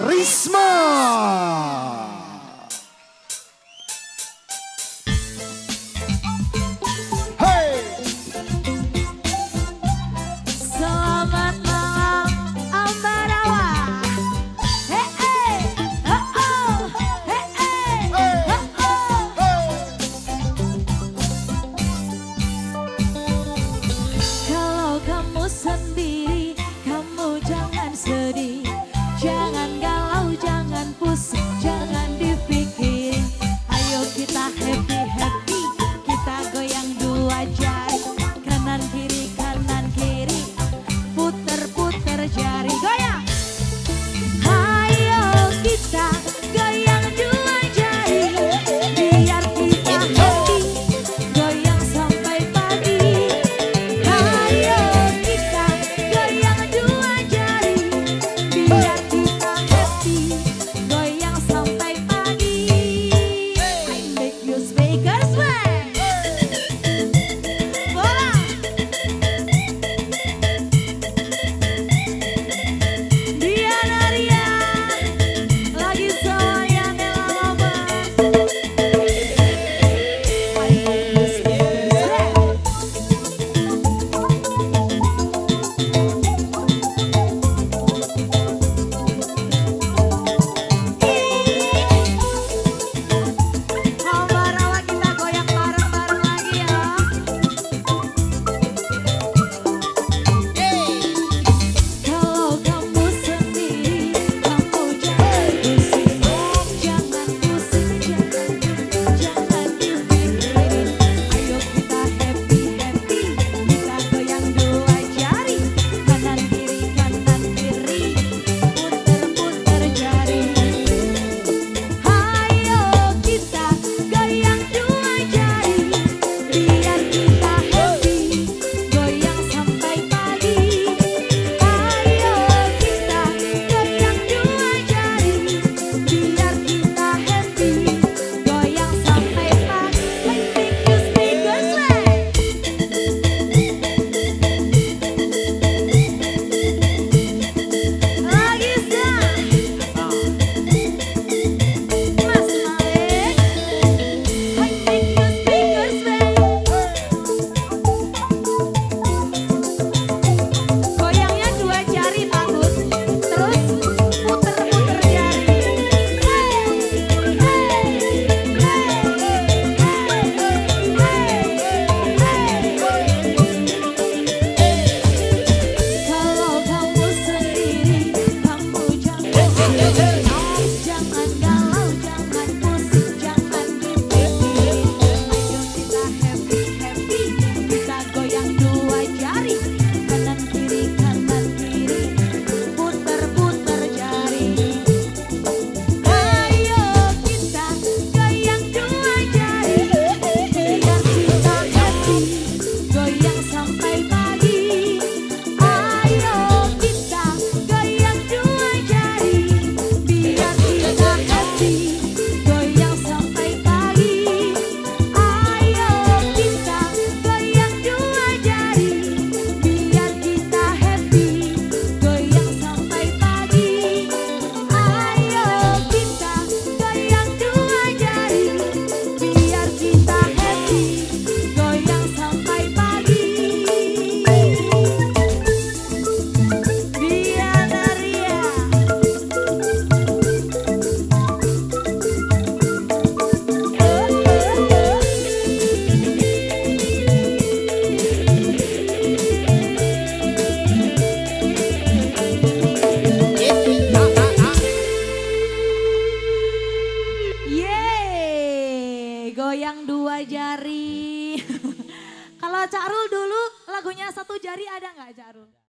Risma! goyang dua jari. Kalau Cak Rul dulu lagunya satu jari ada nggak Cak Rul?